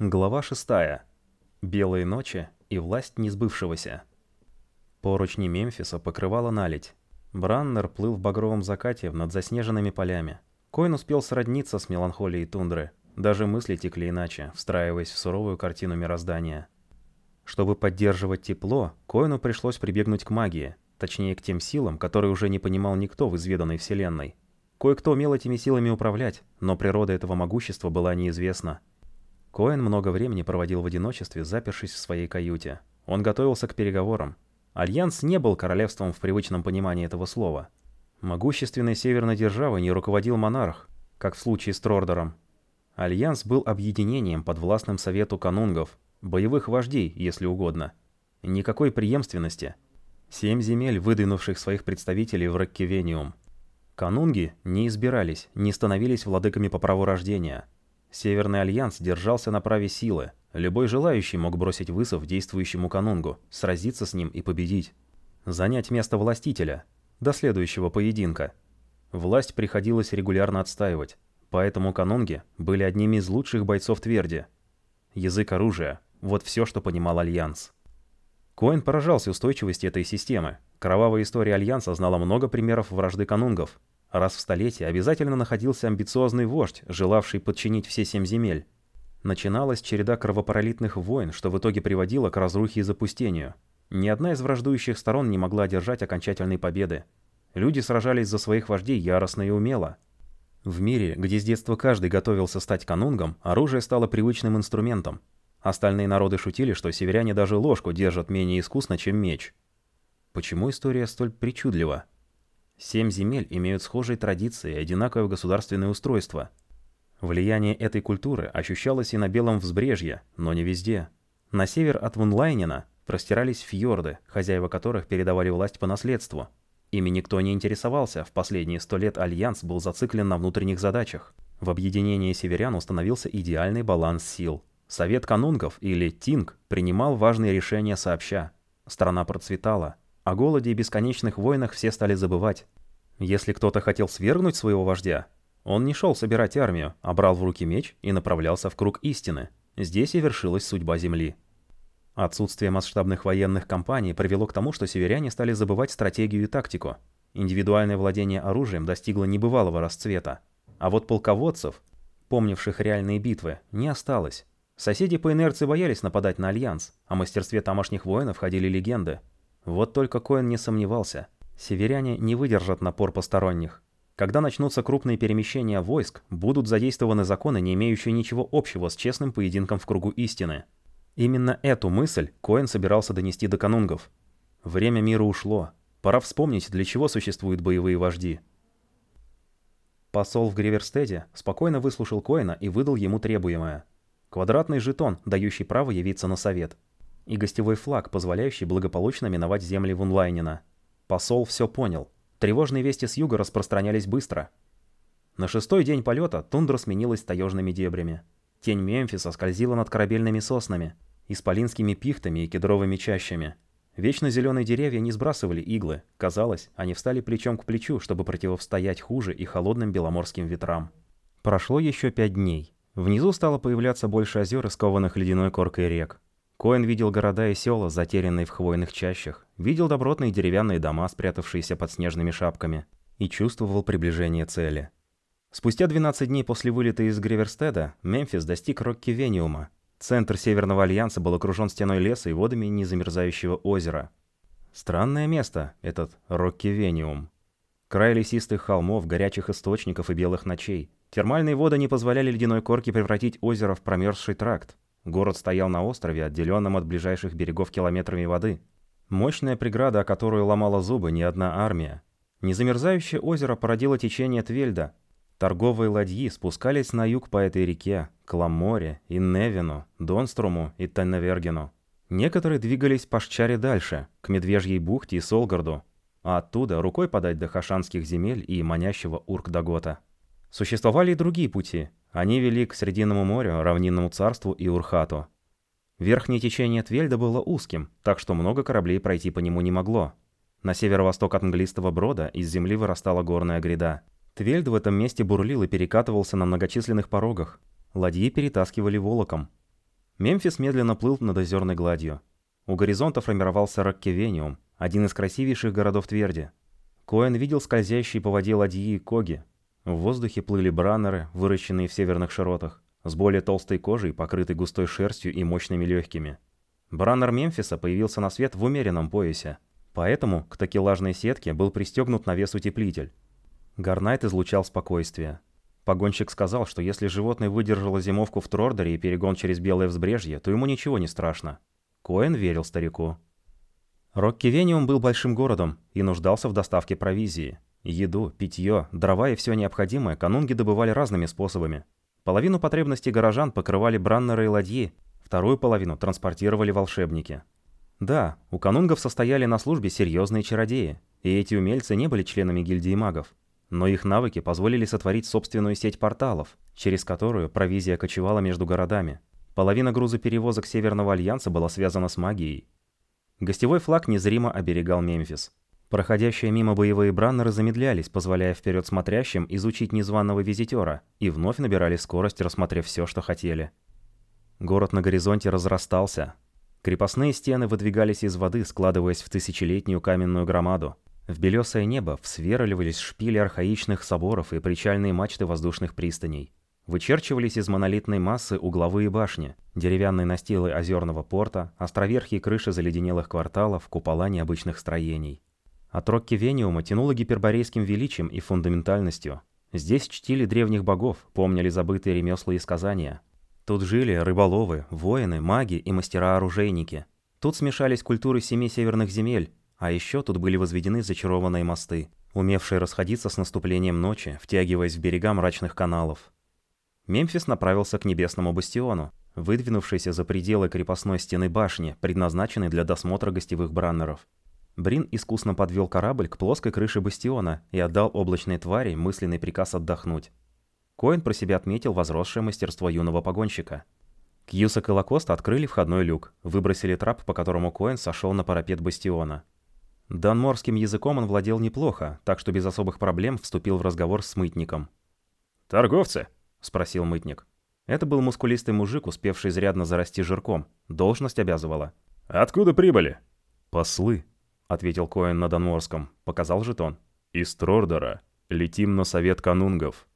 Глава 6. Белые ночи и власть несбывшегося. Поручни Мемфиса покрывала наледь. Браннер плыл в багровом закате над заснеженными полями. Коин успел сродниться с меланхолией тундры. Даже мысли текли иначе, встраиваясь в суровую картину мироздания. Чтобы поддерживать тепло, Коину пришлось прибегнуть к магии, точнее к тем силам, которые уже не понимал никто в изведанной вселенной. Кое-кто умел этими силами управлять, но природа этого могущества была неизвестна. Коэн много времени проводил в одиночестве, запершись в своей каюте. Он готовился к переговорам. Альянс не был королевством в привычном понимании этого слова. Могущественной северной державой не руководил монарх, как в случае с Трордером. Альянс был объединением подвластным совету канунгов, боевых вождей, если угодно. Никакой преемственности. Семь земель, выдвинувших своих представителей в Роккивениум. Канунги не избирались, не становились владыками по праву рождения – Северный альянс держался на праве силы. Любой желающий мог бросить вызов действующему канунгу, сразиться с ним и победить. Занять место властителя. До следующего поединка. Власть приходилось регулярно отстаивать, поэтому канунги были одними из лучших бойцов Тверди. Язык оружия – вот все, что понимал Альянс. Коэн поражался устойчивости этой системы. Кровавая история Альянса знала много примеров вражды канунгов, Раз в столетие обязательно находился амбициозный вождь, желавший подчинить все семь земель. Начиналась череда кровопролитных войн, что в итоге приводило к разрухе и запустению. Ни одна из враждующих сторон не могла одержать окончательной победы. Люди сражались за своих вождей яростно и умело. В мире, где с детства каждый готовился стать канунгом, оружие стало привычным инструментом. Остальные народы шутили, что северяне даже ложку держат менее искусно, чем меч. Почему история столь причудлива? Семь земель имеют схожие традиции и одинаковое государственное устройство. Влияние этой культуры ощущалось и на Белом взбрежье, но не везде. На север от Вунлайнена простирались фьорды, хозяева которых передавали власть по наследству. Ими никто не интересовался, в последние сто лет Альянс был зациклен на внутренних задачах. В объединении северян установился идеальный баланс сил. Совет канунгов, или Тинг, принимал важные решения сообща. Страна процветала, о голоде и бесконечных войнах все стали забывать. Если кто-то хотел свергнуть своего вождя, он не шел собирать армию, а брал в руки меч и направлялся в круг истины. Здесь и вершилась судьба Земли. Отсутствие масштабных военных кампаний привело к тому, что северяне стали забывать стратегию и тактику. Индивидуальное владение оружием достигло небывалого расцвета. А вот полководцев, помнивших реальные битвы, не осталось. Соседи по инерции боялись нападать на Альянс, о мастерстве тамошних воинов ходили легенды. Вот только Коэн не сомневался. Северяне не выдержат напор посторонних. Когда начнутся крупные перемещения войск, будут задействованы законы, не имеющие ничего общего с честным поединком в кругу истины. Именно эту мысль Коэн собирался донести до канунгов. Время мира ушло. Пора вспомнить, для чего существуют боевые вожди. Посол в Гриверстеде спокойно выслушал Коэна и выдал ему требуемое. Квадратный жетон, дающий право явиться на совет и гостевой флаг, позволяющий благополучно миновать земли Вунлайнена. Посол все понял. Тревожные вести с юга распространялись быстро. На шестой день полета тундра сменилась таежными дебрями. Тень Мемфиса скользила над корабельными соснами, исполинскими пихтами и кедровыми чащами. Вечно зеленые деревья не сбрасывали иглы. Казалось, они встали плечом к плечу, чтобы противостоять хуже и холодным беломорским ветрам. Прошло еще пять дней. Внизу стало появляться больше озер, скованных ледяной коркой рек. Коэн видел города и села, затерянные в хвойных чащах, видел добротные деревянные дома, спрятавшиеся под снежными шапками, и чувствовал приближение цели. Спустя 12 дней после вылета из Гриверстеда Мемфис достиг Роккивениума. Центр Северного Альянса был окружен стеной леса и водами незамерзающего озера. Странное место, этот Роккивениум. Край лесистых холмов, горячих источников и белых ночей. Термальные воды не позволяли ледяной корке превратить озеро в промерзший тракт. Город стоял на острове, отделенном от ближайших берегов километрами воды. Мощная преграда, о которую ломала зубы не одна армия. Незамерзающее озеро породило течение Твельда. Торговые ладьи спускались на юг по этой реке, к Ламоре и Невину, Донструму и Тенневергену. Некоторые двигались по Шчаре дальше, к Медвежьей бухте и Солгарду, а оттуда рукой подать до Хашанских земель и манящего Урк-Дагота. Существовали и другие пути, они вели к Срединному морю, Равнинному царству и Урхату. Верхнее течение Твельда было узким, так что много кораблей пройти по нему не могло. На северо-восток от английского брода из земли вырастала горная гряда. Твельд в этом месте бурлил и перекатывался на многочисленных порогах. Ладьи перетаскивали волоком. Мемфис медленно плыл над озерной гладью. У горизонта формировался Роккевениум, один из красивейших городов Тверди. Коэн видел скользящие по воде ладьи и коги. В воздухе плыли браннеры, выращенные в северных широтах, с более толстой кожей, покрытой густой шерстью и мощными легкими. Браннер Мемфиса появился на свет в умеренном поясе. Поэтому к такелажной сетке был пристегнут навес утеплитель. Гарнайт излучал спокойствие. Погонщик сказал, что если животное выдержало зимовку в Трордере и перегон через Белое взбрежье, то ему ничего не страшно. Коэн верил старику. Роккивениум был большим городом и нуждался в доставке провизии. Еду, питье, дрова и все необходимое канунги добывали разными способами. Половину потребностей горожан покрывали браннеры и ладьи, вторую половину транспортировали волшебники. Да, у канунгов состояли на службе серьезные чародеи, и эти умельцы не были членами гильдии магов. Но их навыки позволили сотворить собственную сеть порталов, через которую провизия кочевала между городами. Половина грузоперевозок Северного Альянса была связана с магией. Гостевой флаг незримо оберегал Мемфис. Проходящие мимо боевые браннеры замедлялись, позволяя вперед смотрящим изучить незваного визитера, и вновь набирали скорость, рассмотрев все, что хотели. Город на горизонте разрастался. Крепостные стены выдвигались из воды, складываясь в тысячелетнюю каменную громаду. В белесое небо всверливались шпили архаичных соборов и причальные мачты воздушных пристаней. Вычерчивались из монолитной массы угловые башни, деревянные настилы озерного порта, островерхие крыши заледенелых кварталов, купола необычных строений. От Рокки Вениума тянуло гиперборейским величием и фундаментальностью. Здесь чтили древних богов, помнили забытые ремесла и сказания. Тут жили рыболовы, воины, маги и мастера-оружейники. Тут смешались культуры семи северных земель, а еще тут были возведены зачарованные мосты, умевшие расходиться с наступлением ночи, втягиваясь в берега мрачных каналов. Мемфис направился к небесному бастиону, выдвинувшейся за пределы крепостной стены башни, предназначенной для досмотра гостевых браннеров. Брин искусно подвел корабль к плоской крыше бастиона и отдал облачной твари мысленный приказ отдохнуть. Коин про себя отметил возросшее мастерство юного погонщика. Кьюсак и Лакост открыли входной люк, выбросили трап, по которому Коин сошел на парапет бастиона. Данморским языком он владел неплохо, так что без особых проблем вступил в разговор с мытником. «Торговцы?» — спросил мытник. Это был мускулистый мужик, успевший изрядно зарасти жирком. Должность обязывала. «Откуда прибыли?» «Послы», — ответил Коэн на Данморском. Показал жетон. «Из Трордора. Летим на совет канунгов».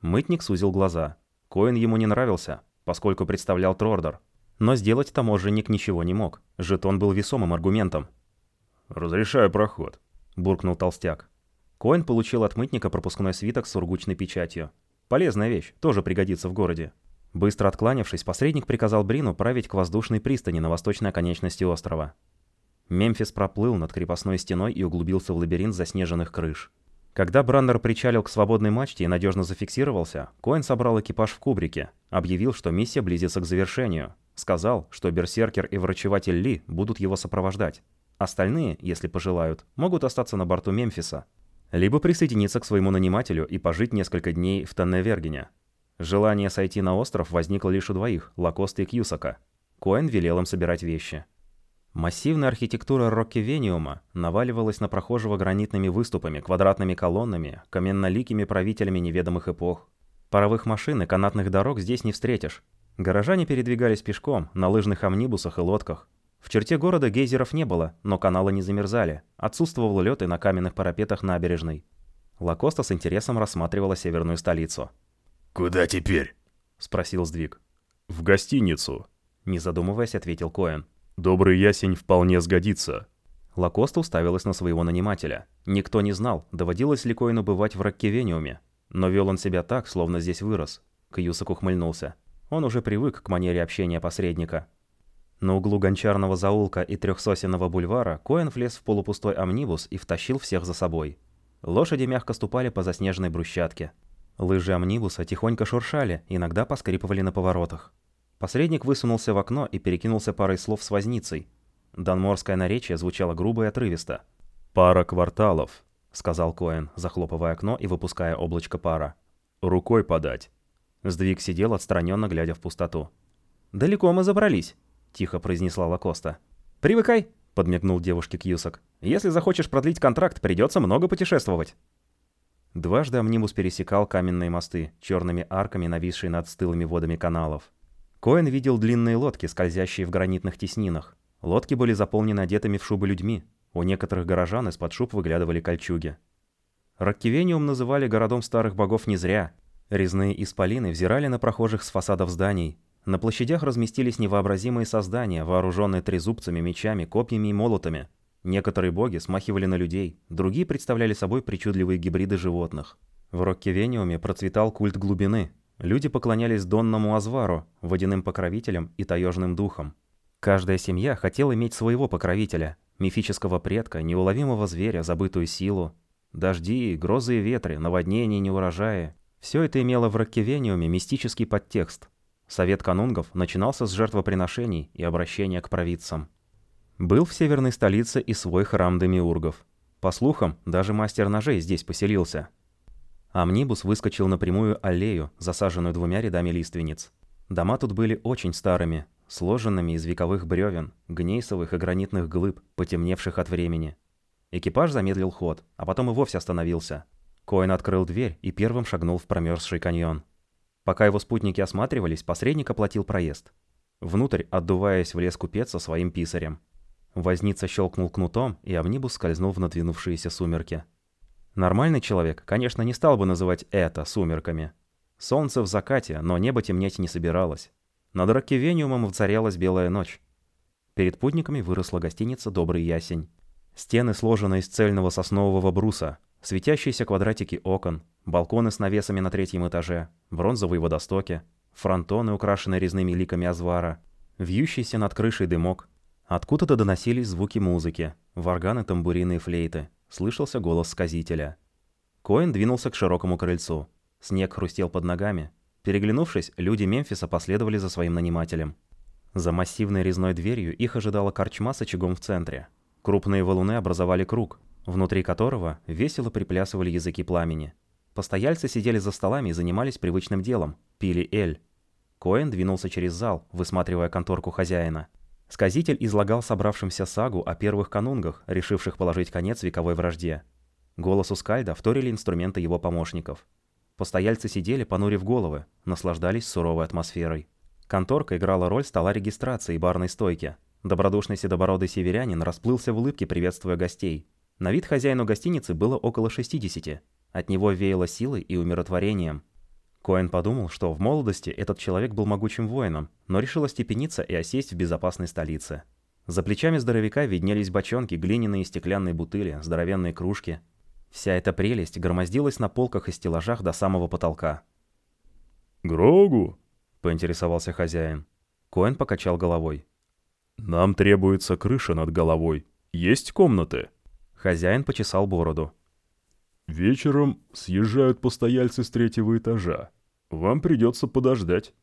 Мытник сузил глаза. Коэн ему не нравился, поскольку представлял Трордор. Но сделать таможенник ничего не мог. Жетон был весомым аргументом. «Разрешаю проход», — буркнул толстяк. Коэн получил от мытника пропускной свиток с сургучной печатью. Полезная вещь, тоже пригодится в городе. Быстро откланившись, посредник приказал Брину править к воздушной пристани на восточной оконечности острова. Мемфис проплыл над крепостной стеной и углубился в лабиринт заснеженных крыш. Когда Браннер причалил к свободной мачте и надежно зафиксировался, Коэн собрал экипаж в кубрике, объявил, что миссия близится к завершению, сказал, что берсеркер и врачеватель Ли будут его сопровождать. Остальные, если пожелают, могут остаться на борту Мемфиса. Либо присоединиться к своему нанимателю и пожить несколько дней в Тенневергене. Желание сойти на остров возникло лишь у двоих – Лакоста и Кьюсака. Коэн велел им собирать вещи. Массивная архитектура Роккивениума наваливалась на прохожего гранитными выступами, квадратными колоннами, каменноликими правителями неведомых эпох. Паровых машин и канатных дорог здесь не встретишь. Горожане передвигались пешком, на лыжных амнибусах и лодках. В черте города гейзеров не было, но каналы не замерзали. Отсутствовал лед и на каменных парапетах набережной. Лакоста с интересом рассматривала северную столицу. «Куда теперь?» — спросил Сдвиг. «В гостиницу», — не задумываясь, ответил Коэн. «Добрый ясень вполне сгодится». Лакоста уставилась на своего нанимателя. Никто не знал, доводилось ли Коэну бывать в Раккевениуме. Но вел он себя так, словно здесь вырос. Кьюсак ухмыльнулся. Он уже привык к манере общения посредника. На углу гончарного заулка и трехсосенного бульвара Коэн влез в полупустой амнибус и втащил всех за собой. Лошади мягко ступали по заснеженной брусчатке. Лыжи амнибуса тихонько шуршали, иногда поскрипывали на поворотах. Посредник высунулся в окно и перекинулся парой слов с возницей. Данморское наречие звучало грубо и отрывисто. «Пара кварталов», — сказал Коэн, захлопывая окно и выпуская облачко пара. «Рукой подать». Сдвиг сидел отстраненно, глядя в пустоту. «Далеко мы забрались», тихо произнесла Лакоста. «Привыкай», — подмигнул девушке Кьюсак. «Если захочешь продлить контракт, придется много путешествовать». Дважды Амнимус пересекал каменные мосты, черными арками, нависшие над стылыми водами каналов. Коэн видел длинные лодки, скользящие в гранитных теснинах. Лодки были заполнены одетыми в шубы людьми. У некоторых горожан из-под шуб выглядывали кольчуги. Раккивениум называли городом старых богов не зря. Резные исполины взирали на прохожих с фасадов зданий. На площадях разместились невообразимые создания, вооруженные трезубцами, мечами, копьями и молотами. Некоторые боги смахивали на людей, другие представляли собой причудливые гибриды животных. В Роккивениуме процветал культ глубины. Люди поклонялись Донному Азвару, водяным покровителям и таежным духам. Каждая семья хотела иметь своего покровителя, мифического предка, неуловимого зверя, забытую силу. Дожди, грозы и ветры, наводнения, неурожаи. Все это имело в Роккивениуме мистический подтекст. Совет канунгов начинался с жертвоприношений и обращения к провидцам. Был в северной столице и свой храм Демиургов. По слухам, даже мастер ножей здесь поселился. Амнибус выскочил на прямую аллею, засаженную двумя рядами лиственниц. Дома тут были очень старыми, сложенными из вековых бревен, гнейсовых и гранитных глыб, потемневших от времени. Экипаж замедлил ход, а потом и вовсе остановился. Коэн открыл дверь и первым шагнул в промерзший каньон. Пока его спутники осматривались, посредник оплатил проезд. Внутрь, отдуваясь, влез купец со своим писарем. Возница щелкнул кнутом, и амнибус скользнул в надвинувшиеся сумерки. Нормальный человек, конечно, не стал бы называть это сумерками. Солнце в закате, но небо темнеть не собиралось. Над Роккивениумом воцарялась белая ночь. Перед путниками выросла гостиница «Добрый ясень». Стены сложены из цельного соснового бруса, светящиеся квадратики окон, балконы с навесами на третьем этаже, бронзовые водостоки, фронтоны, украшенные резными ликами азвара, вьющийся над крышей дымок. Откуда-то доносились звуки музыки, варганы, тамбурины и флейты. Слышался голос сказителя. Коэн двинулся к широкому крыльцу. Снег хрустел под ногами. Переглянувшись, люди Мемфиса последовали за своим нанимателем. За массивной резной дверью их ожидала корчма с очагом в центре. Крупные валуны образовали круг, внутри которого весело приплясывали языки пламени. Постояльцы сидели за столами и занимались привычным делом – пили эль. Коэн двинулся через зал, высматривая конторку хозяина. Сказитель излагал собравшимся сагу о первых канунгах, решивших положить конец вековой вражде. Голосу Скальда вторили инструменты его помощников. Постояльцы сидели, понурив головы, наслаждались суровой атмосферой. Конторка играла роль стола регистрации и барной стойки. Добродушный седобородый северянин расплылся в улыбке, приветствуя гостей. На вид хозяину гостиницы было около 60. От него веяло силой и умиротворением. Коэн подумал, что в молодости этот человек был могучим воином, но решил остепениться и осесть в безопасной столице. За плечами здоровяка виднелись бочонки, глиняные и стеклянные бутыли, здоровенные кружки. Вся эта прелесть громоздилась на полках и стеллажах до самого потолка. «Грогу?» — поинтересовался хозяин. Коэн покачал головой. «Нам требуется крыша над головой. Есть комнаты?» Хозяин почесал бороду. «Вечером съезжают постояльцы с третьего этажа. Вам придется подождать».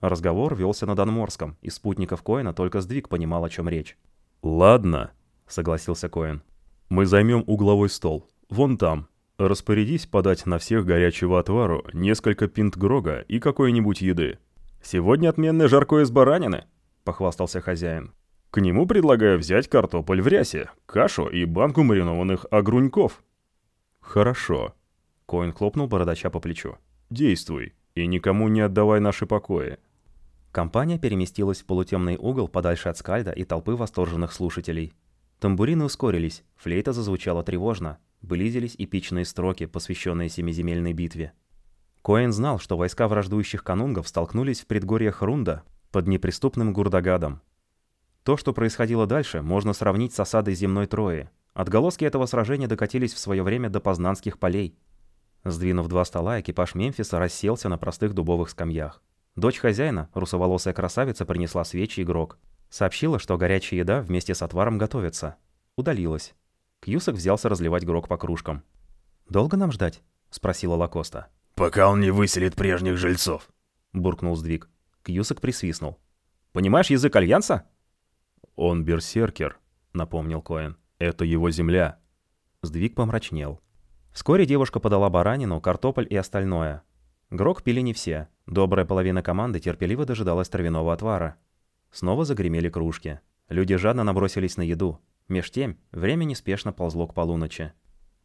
Разговор велся на Донморском, и спутников Коэна только сдвиг понимал, о чем речь. «Ладно», — согласился Коэн. «Мы займем угловой стол. Вон там. Распорядись подать на всех горячего отвару, несколько пинт грога и какой-нибудь еды. Сегодня отменное жаркое из баранины», — похвастался хозяин. «К нему предлагаю взять картополь в рясе, кашу и банку маринованных огруньков». «Хорошо». Коин хлопнул бородача по плечу. «Действуй, и никому не отдавай наши покои». Компания переместилась в полутемный угол подальше от скальда и толпы восторженных слушателей. Тамбурины ускорились, флейта зазвучала тревожно, близились эпичные строки, посвященные Семиземельной битве. Коэн знал, что войска враждующих канунгов столкнулись в предгорьях Рунда под неприступным Гурдагадом. То, что происходило дальше, можно сравнить с осадой земной Трои, Отголоски этого сражения докатились в свое время до Познанских полей. Сдвинув два стола, экипаж Мемфиса расселся на простых дубовых скамьях. Дочь хозяина, русоволосая красавица, принесла свечи и грог. Сообщила, что горячая еда вместе с отваром готовится. Удалилась. Кьюсак взялся разливать грог по кружкам. «Долго нам ждать?» — спросила Лакоста. «Пока он не выселит прежних жильцов», — буркнул Сдвиг. Кьюсак присвистнул. «Понимаешь язык Альянса?» «Он берсеркер», — напомнил Коэн. Это его земля. Сдвиг помрачнел. Вскоре девушка подала баранину, картофель и остальное. Грок пили не все. Добрая половина команды терпеливо дожидалась травяного отвара. Снова загремели кружки. Люди жадно набросились на еду. Меж тем, время неспешно ползло к полуночи.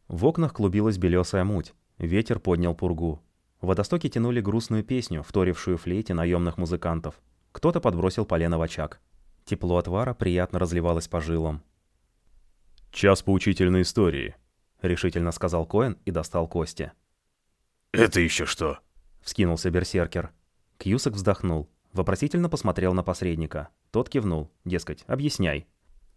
В окнах клубилась белесая муть. Ветер поднял пургу. Водостоки тянули грустную песню, вторившую флейте наемных музыкантов. Кто-то подбросил полено в очаг. Тепло отвара приятно разливалось по жилам. «Час поучительной истории», — решительно сказал Коэн и достал кости. «Это еще что?» — вскинулся берсеркер. Кьюсак вздохнул, вопросительно посмотрел на посредника. Тот кивнул, дескать, объясняй.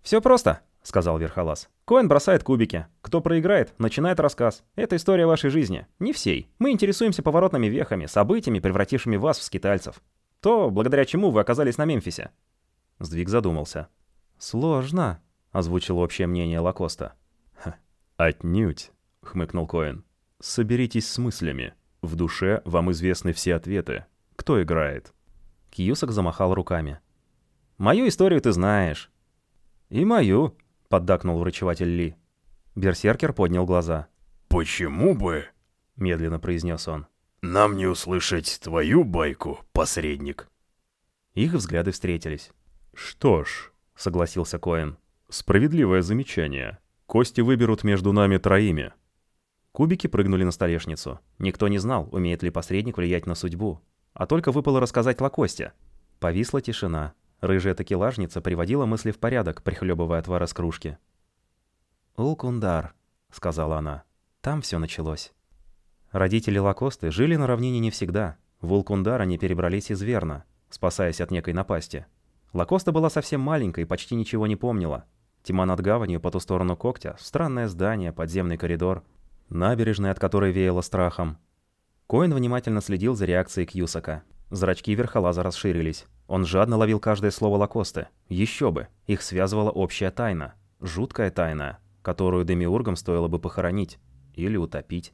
«Все просто», — сказал Верхолаз. «Коэн бросает кубики. Кто проиграет, начинает рассказ. Это история вашей жизни. Не всей. Мы интересуемся поворотными вехами, событиями, превратившими вас в скитальцев. То, благодаря чему вы оказались на Мемфисе». Сдвиг задумался. «Сложно», — озвучил общее мнение Лакоста. «Отнюдь», — хмыкнул Коэн. «Соберитесь с мыслями. В душе вам известны все ответы. Кто играет?» Кьюсак замахал руками. «Мою историю ты знаешь». «И мою», — поддакнул врачеватель Ли. Берсеркер поднял глаза. «Почему бы?» — медленно произнес он. «Нам не услышать твою байку, посредник». Их взгляды встретились. «Что ж», — согласился Коэн. «Справедливое замечание. Кости выберут между нами троими». Кубики прыгнули на столешницу. Никто не знал, умеет ли посредник влиять на судьбу. А только выпало рассказать Лакосте. Повисла тишина. Рыжая такелажница приводила мысли в порядок, прихлебывая отвар из кружки. «Улкундар», — сказала она. «Там все началось». Родители Лакосты жили на равнине не всегда. В Улкундар они перебрались из Верна, спасаясь от некой напасти. Лакоста была совсем маленькой и почти ничего не помнила. Тьма над гаванью по ту сторону когтя, странное здание, подземный коридор, набережная, от которой веяло страхом. Коин внимательно следил за реакцией Кьюсака. Зрачки верхолаза расширились. Он жадно ловил каждое слово Лакосты. Еще бы, их связывала общая тайна. Жуткая тайна, которую Демиургам стоило бы похоронить или утопить.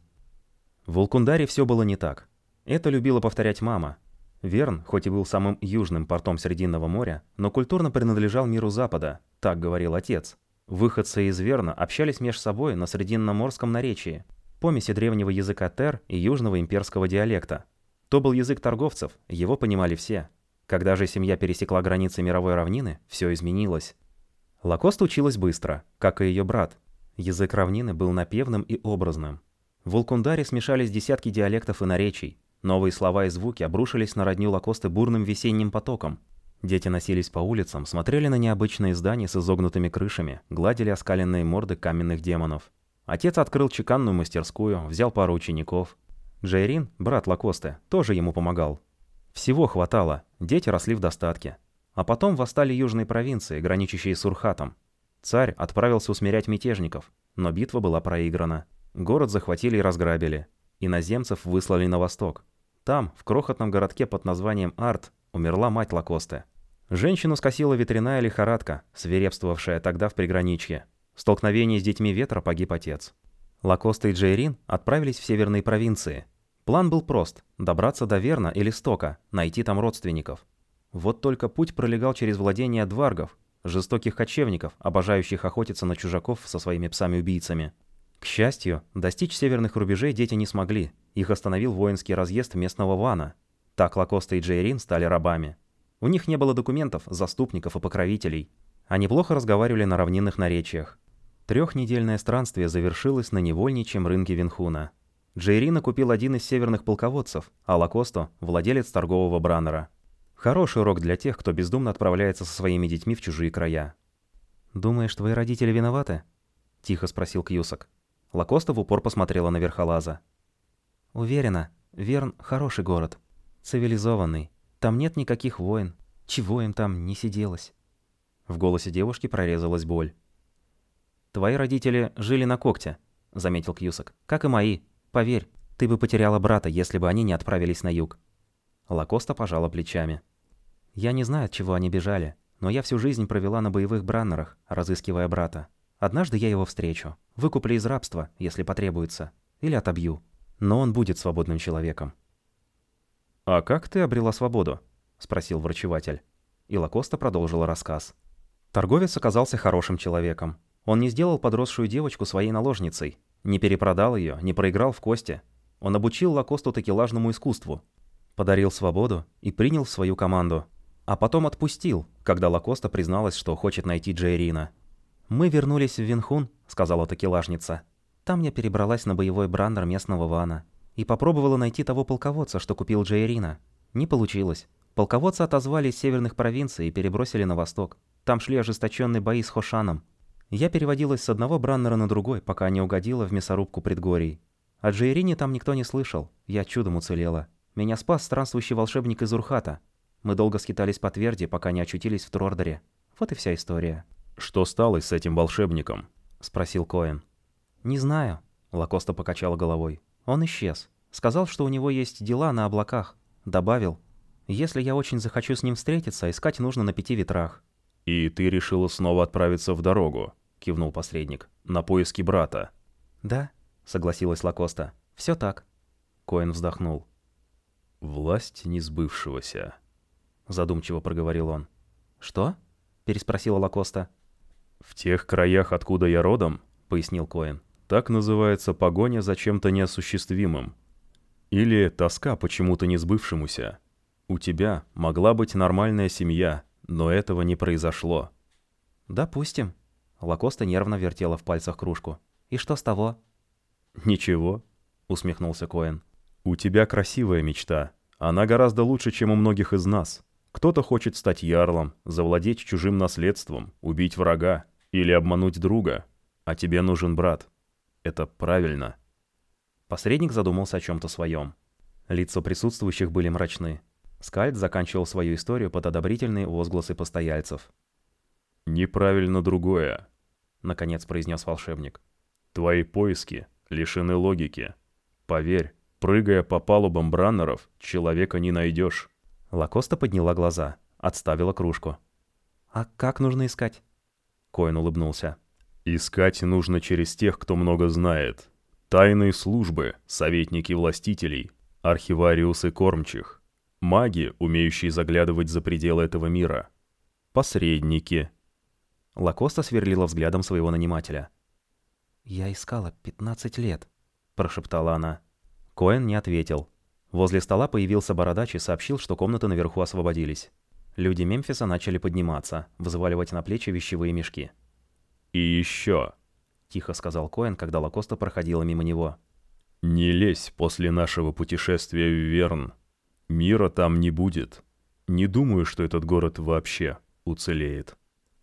В Волкундаре все было не так. Это любила повторять мама, Верн, хоть и был самым южным портом Срединного моря, но культурно принадлежал миру Запада, так говорил отец. Выходцы из Верна общались между собой на срединноморском наречии, помеси древнего языка Тер и южного имперского диалекта. То был язык торговцев, его понимали все. Когда же семья пересекла границы мировой равнины, все изменилось. Лакост училась быстро, как и ее брат. Язык равнины был напевным и образным. В Волкундаре смешались десятки диалектов и наречий, Новые слова и звуки обрушились на родню Лакосты бурным весенним потоком. Дети носились по улицам, смотрели на необычные здания с изогнутыми крышами, гладили оскаленные морды каменных демонов. Отец открыл чеканную мастерскую, взял пару учеников. Джейрин, брат Лакосты, тоже ему помогал. Всего хватало, дети росли в достатке. А потом восстали южные провинции, граничащие с Урхатом. Царь отправился усмирять мятежников, но битва была проиграна. Город захватили и разграбили. Иноземцев выслали на восток. Там, в крохотном городке под названием Арт, умерла мать Лакосты. Женщину скосила ветряная лихорадка, свирепствовавшая тогда в приграничье. В столкновении с детьми ветра погиб отец. Лакоста и Джейрин отправились в северные провинции. План был прост – добраться до Верна или Стока, найти там родственников. Вот только путь пролегал через владения дваргов, жестоких кочевников, обожающих охотиться на чужаков со своими псами-убийцами. К счастью, достичь северных рубежей дети не смогли, их остановил воинский разъезд местного Вана. Так Лакоста и Джейрин стали рабами. У них не было документов, заступников и покровителей. Они плохо разговаривали на равнинных наречиях. Трехнедельное странствие завершилось на невольничьем рынке Винхуна. Джейрина купил один из северных полководцев, а Лакосто – владелец торгового браннера. Хороший урок для тех, кто бездумно отправляется со своими детьми в чужие края. «Думаешь, твои родители виноваты?» – тихо спросил Кьюсак. Лакоста в упор посмотрела на Верхолаза. Уверена, Верн – хороший город. Цивилизованный. Там нет никаких войн. Чего им там не сиделось?» В голосе девушки прорезалась боль. «Твои родители жили на когте», — заметил Кьюсак. «Как и мои. Поверь, ты бы потеряла брата, если бы они не отправились на юг». Лакоста пожала плечами. «Я не знаю, от чего они бежали, но я всю жизнь провела на боевых браннерах, разыскивая брата. Однажды я его встречу. Выкуплю из рабства, если потребуется. Или отобью но он будет свободным человеком. «А как ты обрела свободу?» — спросил врачеватель. И Лакоста продолжила рассказ. Торговец оказался хорошим человеком. Он не сделал подросшую девочку своей наложницей, не перепродал ее, не проиграл в кости. Он обучил Лакосту такелажному искусству, подарил свободу и принял в свою команду. А потом отпустил, когда Лакоста призналась, что хочет найти Джейрина. «Мы вернулись в Винхун», — сказала такелажница. Там я перебралась на боевой брандер местного вана и попробовала найти того полководца, что купил Джейрина. Не получилось. Полководцы отозвали из северных провинций и перебросили на восток. Там шли ожесточенные бои с Хошаном. Я переводилась с одного браннера на другой, пока не угодила в мясорубку предгорий. О Джейрине там никто не слышал. Я чудом уцелела. Меня спас странствующий волшебник из Урхата. Мы долго скитались по тверди, пока не очутились в Трордере. Вот и вся история. «Что стало с этим волшебником?» — спросил Коэн. «Не знаю», — Лакоста покачала головой. «Он исчез. Сказал, что у него есть дела на облаках. Добавил, если я очень захочу с ним встретиться, искать нужно на пяти ветрах». «И ты решила снова отправиться в дорогу?» — кивнул посредник. «На поиски брата». «Да», — согласилась Лакоста. «Все так». Коэн вздохнул. «Власть несбывшегося», — задумчиво проговорил он. «Что?» — переспросила Лакоста. «В тех краях, откуда я родом», — пояснил Коэн, — «так называется погоня за чем-то неосуществимым. Или тоска почему-то несбывшемуся. У тебя могла быть нормальная семья, но этого не произошло». «Допустим». Лакоста нервно вертела в пальцах кружку. «И что с того?» «Ничего», — усмехнулся Коэн. «У тебя красивая мечта. Она гораздо лучше, чем у многих из нас. Кто-то хочет стать ярлом, завладеть чужим наследством, убить врага или обмануть друга. А тебе нужен брат. Это правильно». Посредник задумался о чем-то своем. Лица присутствующих были мрачны. Скальд заканчивал свою историю под одобрительные возгласы постояльцев. «Неправильно другое», — наконец произнес волшебник. «Твои поиски лишены логики. Поверь, прыгая по палубам браннеров, человека не найдешь». Лакоста подняла глаза, отставила кружку. «А как нужно искать?» Коин улыбнулся. «Искать нужно через тех, кто много знает. Тайные службы, советники властителей, архивариусы кормчих. Маги, умеющие заглядывать за пределы этого мира. Посредники. Лакоста сверлила взглядом своего нанимателя. «Я искала 15 лет», — прошептала она. Коэн не ответил. Возле стола появился бородач и сообщил, что комнаты наверху освободились. Люди Мемфиса начали подниматься, взваливать на плечи вещевые мешки. «И еще», — тихо сказал Коэн, когда Лакоста проходила мимо него. «Не лезь после нашего путешествия в Верн. Мира там не будет. Не думаю, что этот город вообще уцелеет.